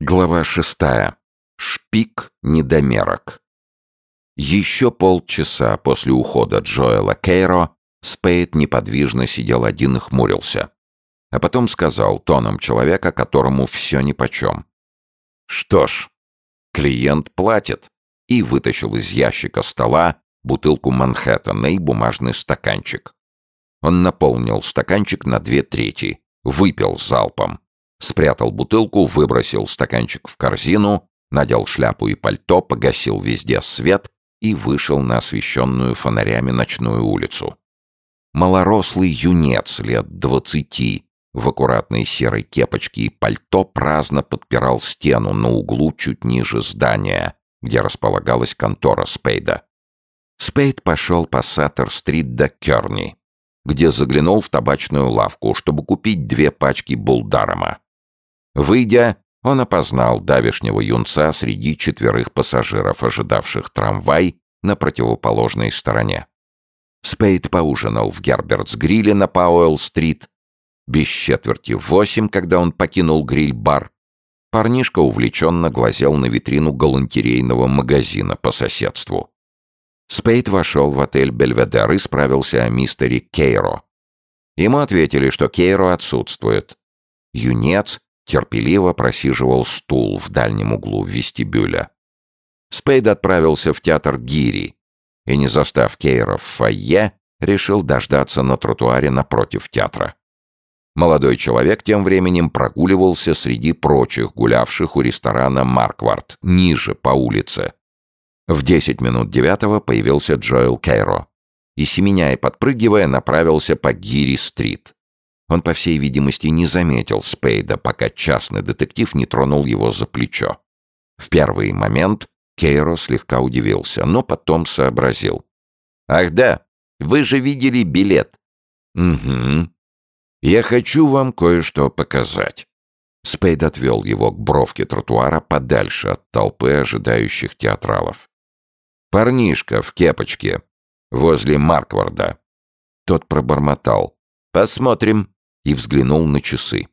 Глава шестая. Шпик-недомерок. Еще полчаса после ухода Джоэла Кейро Спейд неподвижно сидел один и хмурился. А потом сказал тоном человека, которому все нипочем. «Что ж, клиент платит», и вытащил из ящика стола бутылку Манхэттена и бумажный стаканчик. Он наполнил стаканчик на две трети, выпил залпом спрятал бутылку, выбросил стаканчик в корзину, надел шляпу и пальто, погасил везде свет и вышел на освещенную фонарями ночную улицу. Малорослый юнец лет двадцати в аккуратной серой кепочке и пальто праздно подпирал стену на углу чуть ниже здания, где располагалась контора Спейда. Спейд пошел по Саттер-стрит до Керни, где заглянул в табачную лавку, чтобы купить две пачки булдарома. Выйдя, он опознал давешнего юнца среди четверых пассажиров, ожидавших трамвай на противоположной стороне. Спейд поужинал в Гербертс-гриле на Пауэлл-стрит. Без четверти восемь, когда он покинул гриль-бар, парнишка увлеченно глазел на витрину галантерейного магазина по соседству. Спейд вошел в отель «Бельведер» и справился о мистере Кейро. Ему ответили, что Кейро отсутствует. Юнец терпеливо просиживал стул в дальнем углу вестибюля. Спейд отправился в театр Гири и, не застав Кейра в фойе, решил дождаться на тротуаре напротив театра. Молодой человек тем временем прогуливался среди прочих гулявших у ресторана «Марквард» ниже по улице. В десять минут девятого появился Джоэл Кейро и, семеня и подпрыгивая, направился по Гири-стрит. Он, по всей видимости, не заметил Спейда, пока частный детектив не тронул его за плечо. В первый момент Кейро слегка удивился, но потом сообразил. «Ах да, вы же видели билет». «Угу. Я хочу вам кое-что показать». Спейд отвел его к бровке тротуара подальше от толпы ожидающих театралов. «Парнишка в кепочке, возле Маркварда». Тот пробормотал. «Посмотрим» и взглянул на часы.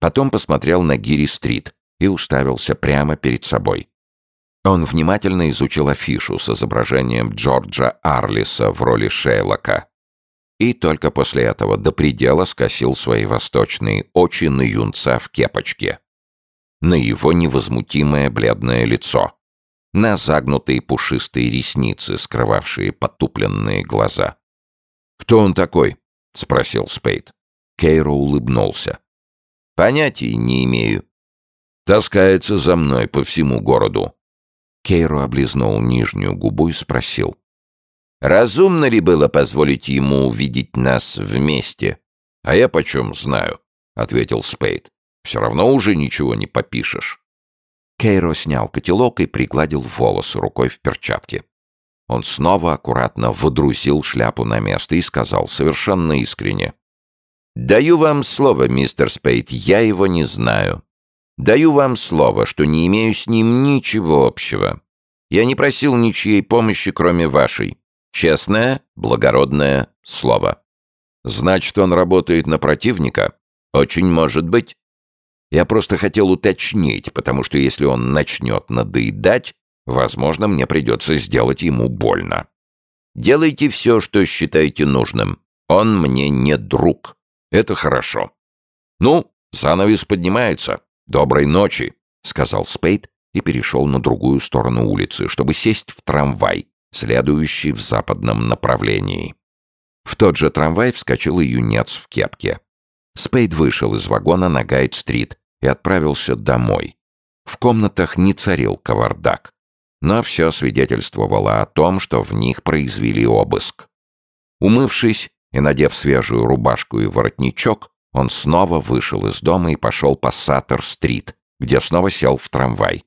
Потом посмотрел на Гири-стрит и уставился прямо перед собой. Он внимательно изучил афишу с изображением Джорджа Арлиса в роли Шейлока. И только после этого до предела скосил свои восточные очи на юнца в кепочке. На его невозмутимое бледное лицо. На загнутые пушистые ресницы, скрывавшие потупленные глаза. «Кто он такой?» — спросил Спейд. Кейро улыбнулся. «Понятия не имею. Таскается за мной по всему городу». Кейро облизнул нижнюю губу и спросил. «Разумно ли было позволить ему увидеть нас вместе?» «А я почем знаю», — ответил Спейд. «Все равно уже ничего не попишешь». Кейро снял котелок и пригладил волосы рукой в перчатке. Он снова аккуратно водрузил шляпу на место и сказал совершенно искренне. «Даю вам слово, мистер Спейд, я его не знаю. Даю вам слово, что не имею с ним ничего общего. Я не просил ничьей помощи, кроме вашей. Честное, благородное слово». «Значит, он работает на противника?» «Очень может быть. Я просто хотел уточнить, потому что если он начнет надоедать, возможно, мне придется сделать ему больно. Делайте все, что считаете нужным. Он мне не друг». Это хорошо. Ну, занавес поднимается. Доброй ночи, сказал Спейд и перешел на другую сторону улицы, чтобы сесть в трамвай, следующий в западном направлении. В тот же трамвай вскочил и юнец в кепке. Спейд вышел из вагона на Гайд-стрит и отправился домой. В комнатах не царил кавардак, но все свидетельствовало о том, что в них произвели обыск. Умывшись, и, надев свежую рубашку и воротничок, он снова вышел из дома и пошел по Саттер-стрит, где снова сел в трамвай.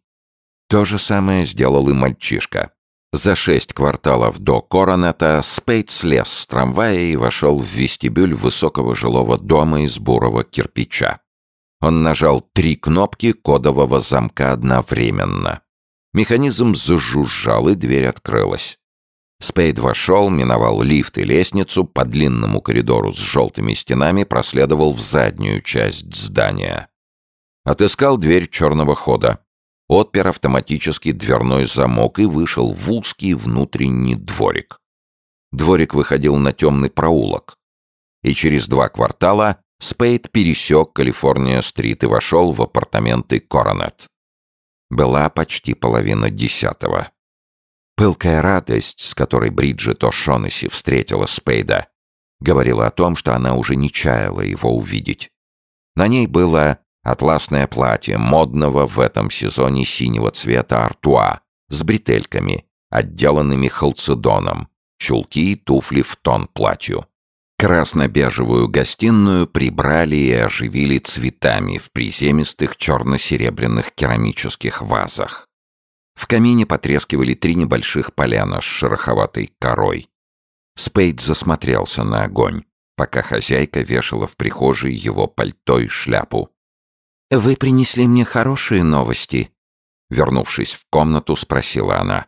То же самое сделал и мальчишка. За шесть кварталов до Коронета Спейд слез с трамвая и вошел в вестибюль высокого жилого дома из бурого кирпича. Он нажал три кнопки кодового замка одновременно. Механизм зажужжал, и дверь открылась. Спейд вошел, миновал лифт и лестницу, по длинному коридору с желтыми стенами проследовал в заднюю часть здания. Отыскал дверь черного хода. Отпер автоматический дверной замок и вышел в узкий внутренний дворик. Дворик выходил на темный проулок. И через два квартала Спейд пересек Калифорния-стрит и вошел в апартаменты Коронет. Была почти половина десятого. Пылкая радость, с которой Бриджит О'Шонесси встретила Спейда, говорила о том, что она уже не чаяла его увидеть. На ней было атласное платье модного в этом сезоне синего цвета артуа с бретельками, отделанными халцедоном, чулки и туфли в тон платью. Красно-бежевую гостиную прибрали и оживили цветами в приземистых черно-серебряных керамических вазах. В камине потрескивали три небольших поляна с шероховатой корой. Спейд засмотрелся на огонь, пока хозяйка вешала в прихожей его пальто и шляпу. «Вы принесли мне хорошие новости?» Вернувшись в комнату, спросила она.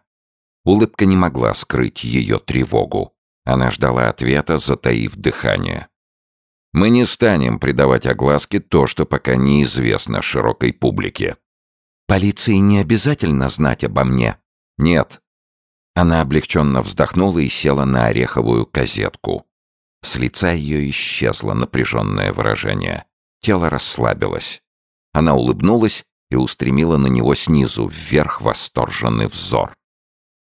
Улыбка не могла скрыть ее тревогу. Она ждала ответа, затаив дыхание. «Мы не станем придавать огласке то, что пока неизвестно широкой публике». «Полиции не обязательно знать обо мне?» «Нет». Она облегченно вздохнула и села на ореховую козетку. С лица ее исчезло напряженное выражение. Тело расслабилось. Она улыбнулась и устремила на него снизу вверх восторженный взор.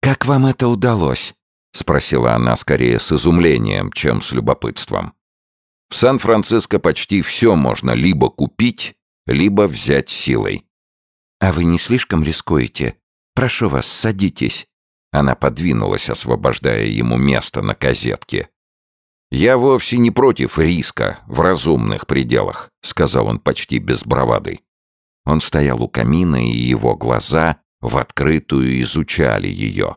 «Как вам это удалось?» — спросила она скорее с изумлением, чем с любопытством. «В Сан-Франциско почти все можно либо купить, либо взять силой». «А вы не слишком рискуете? Прошу вас, садитесь». Она подвинулась, освобождая ему место на козетке. «Я вовсе не против риска в разумных пределах», — сказал он почти без бравады. Он стоял у камина, и его глаза в открытую изучали ее.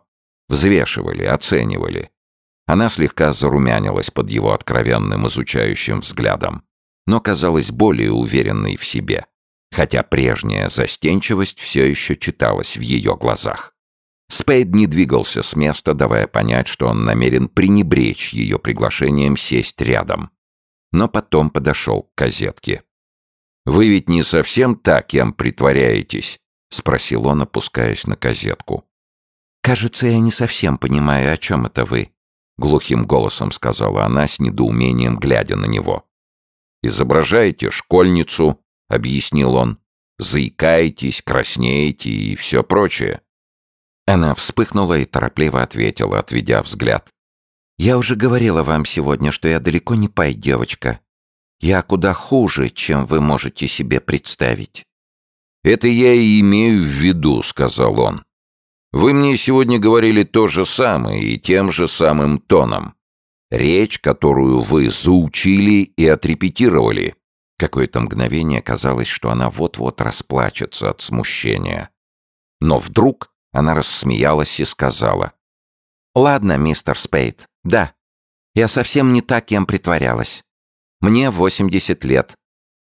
Взвешивали, оценивали. Она слегка зарумянилась под его откровенным изучающим взглядом, но казалась более уверенной в себе, хотя прежняя застенчивость все еще читалась в ее глазах. Спейд не двигался с места, давая понять, что он намерен пренебречь ее приглашением сесть рядом. Но потом подошел к козетке. «Вы ведь не совсем так, кем притворяетесь?» — спросил он, опускаясь на козетку. «Кажется, я не совсем понимаю, о чем это вы», — глухим голосом сказала она с недоумением, глядя на него. «Изображаете школьницу», — объяснил он. «Заикаетесь, краснеете и все прочее». Она вспыхнула и торопливо ответила, отведя взгляд. «Я уже говорила вам сегодня, что я далеко не пай-девочка. Я куда хуже, чем вы можете себе представить». «Это я и имею в виду», — сказал он. Вы мне сегодня говорили то же самое и тем же самым тоном. Речь, которую вы заучили и отрепетировали. Какое-то мгновение казалось, что она вот-вот расплачется от смущения. Но вдруг она рассмеялась и сказала. «Ладно, мистер Спейд, да. Я совсем не так, кем притворялась. Мне 80 лет.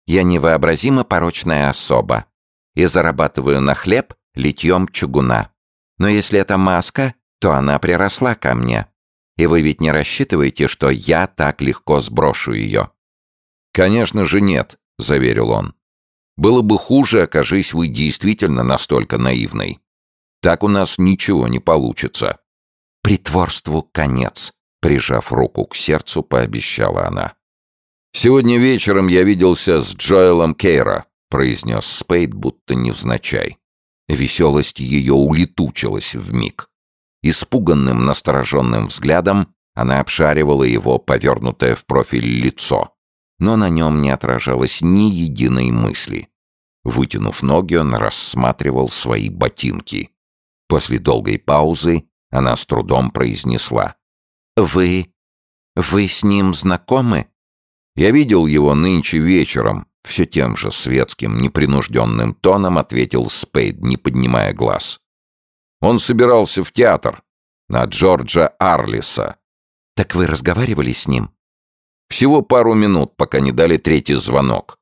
Я невообразимо порочная особа. И зарабатываю на хлеб литьем чугуна. Но если это маска, то она приросла ко мне. И вы ведь не рассчитываете, что я так легко сброшу ее?» «Конечно же нет», — заверил он. «Было бы хуже, окажись вы действительно настолько наивной. Так у нас ничего не получится». «Притворству конец», — прижав руку к сердцу, пообещала она. «Сегодня вечером я виделся с Джоэлом Кейра», — произнес Спейд, будто невзначай. Веселость ее улетучилась в миг. Испуганным, настороженным взглядом она обшаривала его повернутое в профиль лицо, но на нем не отражалось ни единой мысли. Вытянув ноги, он рассматривал свои ботинки. После долгой паузы она с трудом произнесла. «Вы... вы с ним знакомы?» «Я видел его нынче вечером», все тем же светским, непринужденным тоном ответил Спейд, не поднимая глаз. Он собирался в театр. На Джорджа Арлиса. Так вы разговаривали с ним? Всего пару минут, пока не дали третий звонок.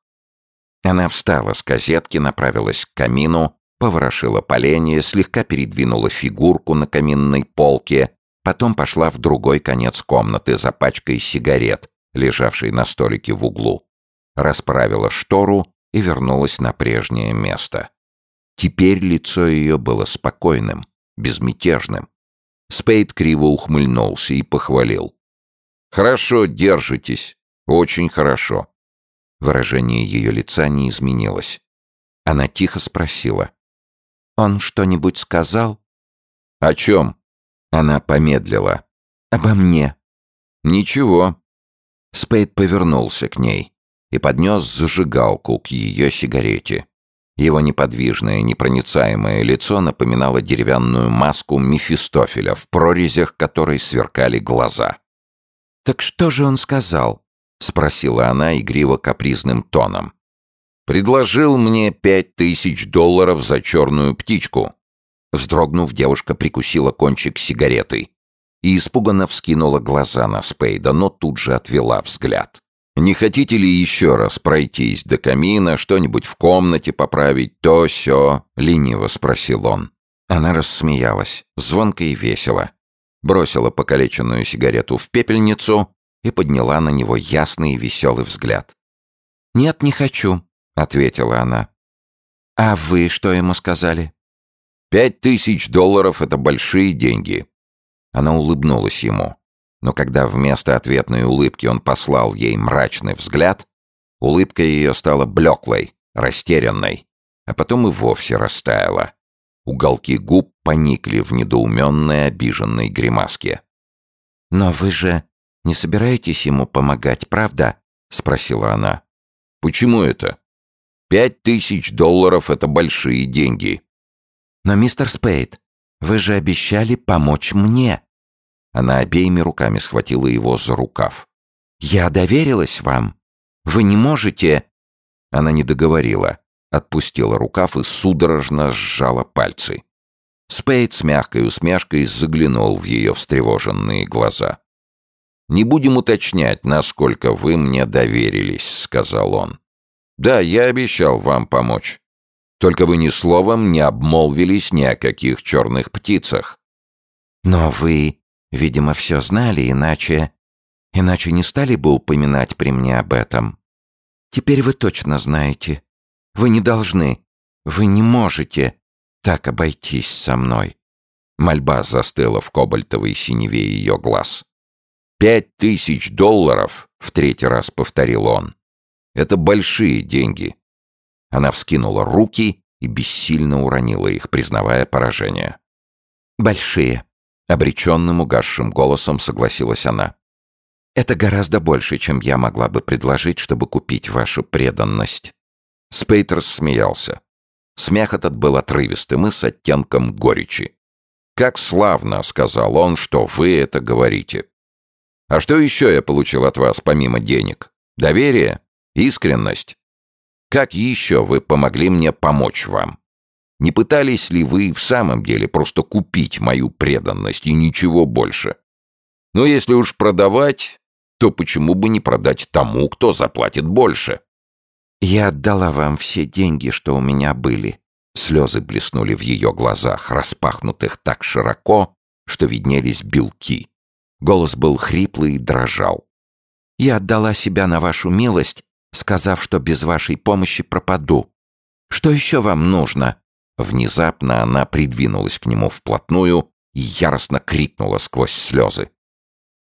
Она встала с козетки, направилась к камину, поворошила поленье, слегка передвинула фигурку на каминной полке, потом пошла в другой конец комнаты за пачкой сигарет, лежавшей на столике в углу расправила штору и вернулась на прежнее место. Теперь лицо ее было спокойным, безмятежным. Спейд криво ухмыльнулся и похвалил. «Хорошо, держитесь. Очень хорошо». Выражение ее лица не изменилось. Она тихо спросила. «Он что-нибудь сказал?» «О чем?» Она помедлила. «Обо мне». «Ничего». Спейд повернулся к ней и поднес зажигалку к ее сигарете. Его неподвижное, непроницаемое лицо напоминало деревянную маску Мефистофеля, в прорезях которой сверкали глаза. «Так что же он сказал?» — спросила она игриво-капризным тоном. «Предложил мне пять тысяч долларов за черную птичку». Вздрогнув, девушка прикусила кончик сигареты и испуганно вскинула глаза на Спейда, но тут же отвела взгляд. «Не хотите ли еще раз пройтись до камина, что-нибудь в комнате поправить, то все? лениво спросил он. Она рассмеялась, звонко и весело. Бросила покалеченную сигарету в пепельницу и подняла на него ясный и веселый взгляд. «Нет, не хочу», — ответила она. «А вы что ему сказали?» «Пять тысяч долларов — это большие деньги». Она улыбнулась ему. Но когда вместо ответной улыбки он послал ей мрачный взгляд, улыбка ее стала блеклой, растерянной, а потом и вовсе растаяла. Уголки губ поникли в недоуменной обиженной гримаске. «Но вы же не собираетесь ему помогать, правда?» — спросила она. «Почему это? Пять тысяч долларов — это большие деньги». «Но, мистер Спейд, вы же обещали помочь мне», она обеими руками схватила его за рукав. «Я доверилась вам. Вы не можете...» Она не договорила, отпустила рукав и судорожно сжала пальцы. Спейд с мягкой усмешкой заглянул в ее встревоженные глаза. «Не будем уточнять, насколько вы мне доверились», — сказал он. «Да, я обещал вам помочь. Только вы ни словом не обмолвились ни о каких черных птицах». «Но вы Видимо, все знали, иначе... Иначе не стали бы упоминать при мне об этом. Теперь вы точно знаете. Вы не должны, вы не можете так обойтись со мной. Мольба застыла в кобальтовой синеве ее глаз. «Пять тысяч долларов!» — в третий раз повторил он. «Это большие деньги». Она вскинула руки и бессильно уронила их, признавая поражение. «Большие», Обреченным угасшим голосом согласилась она. «Это гораздо больше, чем я могла бы предложить, чтобы купить вашу преданность». Спейтерс смеялся. Смех этот был отрывистым и с оттенком горечи. «Как славно», — сказал он, — «что вы это говорите». «А что еще я получил от вас помимо денег? Доверие? Искренность? Как еще вы помогли мне помочь вам?» Не пытались ли вы в самом деле просто купить мою преданность и ничего больше? Но если уж продавать, то почему бы не продать тому, кто заплатит больше? Я отдала вам все деньги, что у меня были. Слезы блеснули в ее глазах, распахнутых так широко, что виднелись белки. Голос был хриплый и дрожал. Я отдала себя на вашу милость, сказав, что без вашей помощи пропаду. Что еще вам нужно? Внезапно она придвинулась к нему вплотную и яростно крикнула сквозь слезы.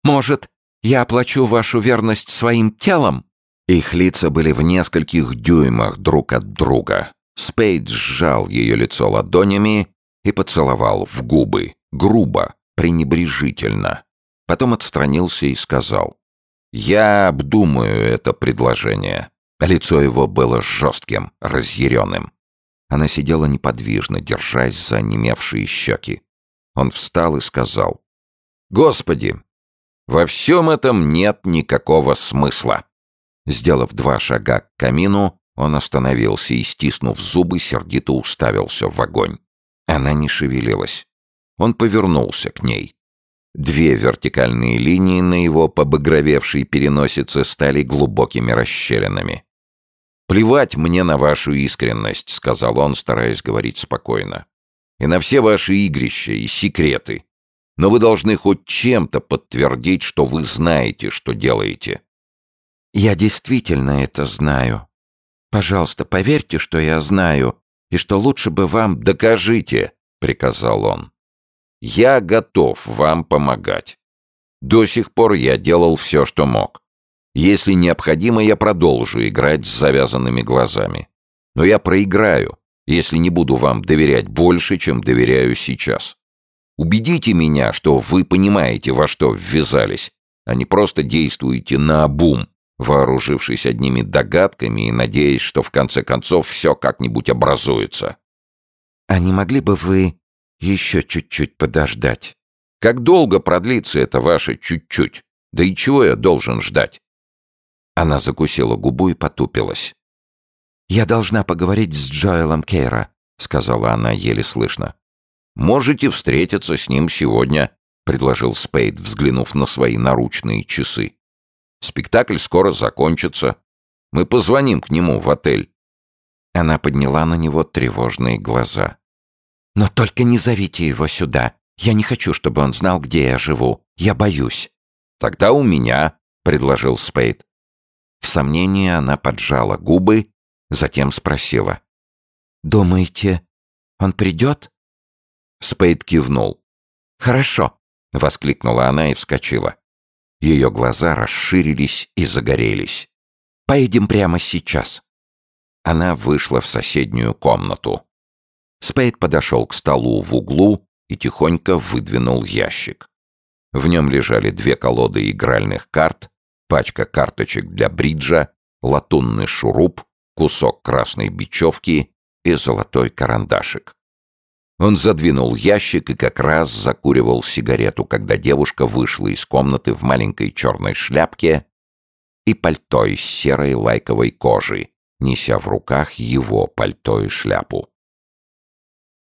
«Может, я оплачу вашу верность своим телом?» Их лица были в нескольких дюймах друг от друга. Спейд сжал ее лицо ладонями и поцеловал в губы, грубо, пренебрежительно. Потом отстранился и сказал. «Я обдумаю это предложение». Лицо его было жестким, разъяренным. Она сидела неподвижно, держась за немевшие щеки. Он встал и сказал. «Господи, во всем этом нет никакого смысла». Сделав два шага к камину, он остановился и, стиснув зубы, сердито уставился в огонь. Она не шевелилась. Он повернулся к ней. Две вертикальные линии на его побагровевшей переносице стали глубокими расщелинами. «Плевать мне на вашу искренность», — сказал он, стараясь говорить спокойно. «И на все ваши игрища и секреты. Но вы должны хоть чем-то подтвердить, что вы знаете, что делаете». «Я действительно это знаю. Пожалуйста, поверьте, что я знаю, и что лучше бы вам...» «Докажите», — приказал он. «Я готов вам помогать. До сих пор я делал все, что мог. Если необходимо, я продолжу играть с завязанными глазами. Но я проиграю, если не буду вам доверять больше, чем доверяю сейчас. Убедите меня, что вы понимаете, во что ввязались, а не просто действуете на обум, вооружившись одними догадками и надеясь, что в конце концов все как-нибудь образуется. «А не могли бы вы еще чуть-чуть подождать?» «Как долго продлится это ваше чуть-чуть? Да и чего я должен ждать?» Она закусила губу и потупилась. «Я должна поговорить с Джоэлом Кейра», — сказала она еле слышно. «Можете встретиться с ним сегодня», — предложил Спейд, взглянув на свои наручные часы. «Спектакль скоро закончится. Мы позвоним к нему в отель». Она подняла на него тревожные глаза. «Но только не зовите его сюда. Я не хочу, чтобы он знал, где я живу. Я боюсь». «Тогда у меня», — предложил Спейд. В сомнении она поджала губы, затем спросила. «Думаете, он придет?» Спейд кивнул. «Хорошо», — воскликнула она и вскочила. Ее глаза расширились и загорелись. «Поедем прямо сейчас». Она вышла в соседнюю комнату. Спейд подошел к столу в углу и тихонько выдвинул ящик. В нем лежали две колоды игральных карт, пачка карточек для бриджа, латунный шуруп, кусок красной бечевки и золотой карандашик. Он задвинул ящик и как раз закуривал сигарету, когда девушка вышла из комнаты в маленькой черной шляпке и пальто из серой лайковой кожи, неся в руках его пальто и шляпу.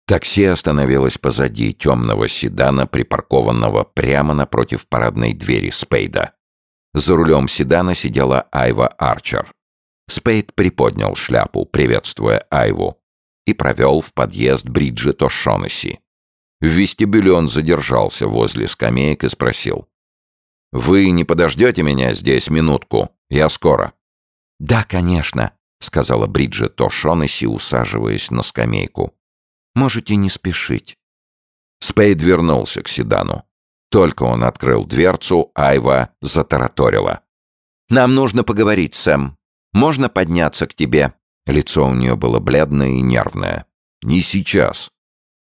Такси остановилось позади темного седана, припаркованного прямо напротив парадной двери Спейда. За рулем седана сидела Айва Арчер. Спейд приподнял шляпу, приветствуя Айву, и провел в подъезд Бриджит О'Шонесси. В вестибюле он задержался возле скамеек и спросил. «Вы не подождете меня здесь минутку? Я скоро». «Да, конечно», — сказала Бриджит О'Шонесси, усаживаясь на скамейку. «Можете не спешить». Спейд вернулся к седану. Только он открыл дверцу, Айва затараторила. «Нам нужно поговорить, Сэм. Можно подняться к тебе?» Лицо у нее было бледное и нервное. «Не сейчас».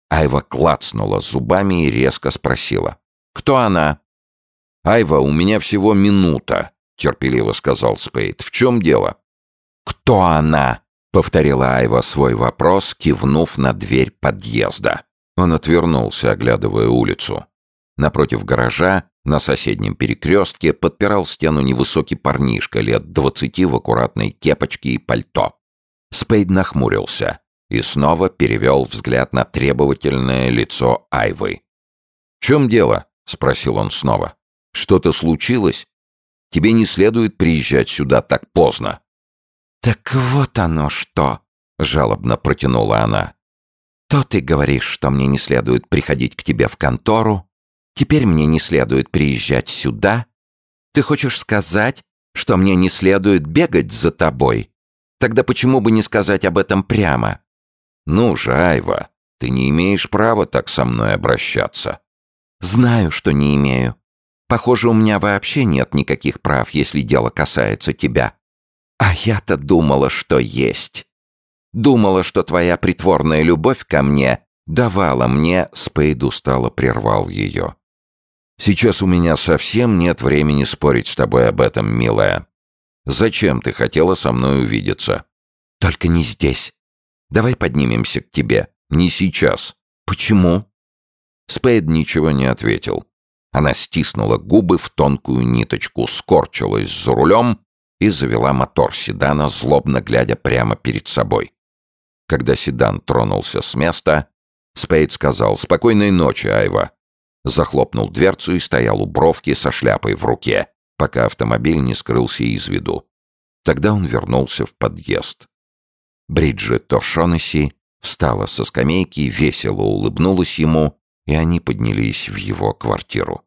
Айва клацнула зубами и резко спросила. «Кто она?» «Айва, у меня всего минута», — терпеливо сказал Спейд. «В чем дело?» «Кто она?» — повторила Айва свой вопрос, кивнув на дверь подъезда. Он отвернулся, оглядывая улицу. Напротив гаража, на соседнем перекрестке, подпирал стену невысокий парнишка лет двадцати в аккуратной кепочке и пальто. Спейд нахмурился и снова перевел взгляд на требовательное лицо Айвы. «В чем дело?» — спросил он снова. «Что-то случилось? Тебе не следует приезжать сюда так поздно». «Так вот оно что!» — жалобно протянула она. «То ты говоришь, что мне не следует приходить к тебе в контору, Теперь мне не следует приезжать сюда? Ты хочешь сказать, что мне не следует бегать за тобой? Тогда почему бы не сказать об этом прямо? Ну же, Айва, ты не имеешь права так со мной обращаться. Знаю, что не имею. Похоже, у меня вообще нет никаких прав, если дело касается тебя. А я-то думала, что есть. Думала, что твоя притворная любовь ко мне давала мне... Спейд устало прервал ее. Сейчас у меня совсем нет времени спорить с тобой об этом, милая. Зачем ты хотела со мной увидеться? Только не здесь. Давай поднимемся к тебе. Не сейчас. Почему? Спейд ничего не ответил. Она стиснула губы в тонкую ниточку, скорчилась за рулем и завела мотор седана, злобно глядя прямо перед собой. Когда седан тронулся с места, Спейд сказал «Спокойной ночи, Айва захлопнул дверцу и стоял у бровки со шляпой в руке, пока автомобиль не скрылся из виду. Тогда он вернулся в подъезд. Бриджит Тошонесси встала со скамейки, весело улыбнулась ему, и они поднялись в его квартиру.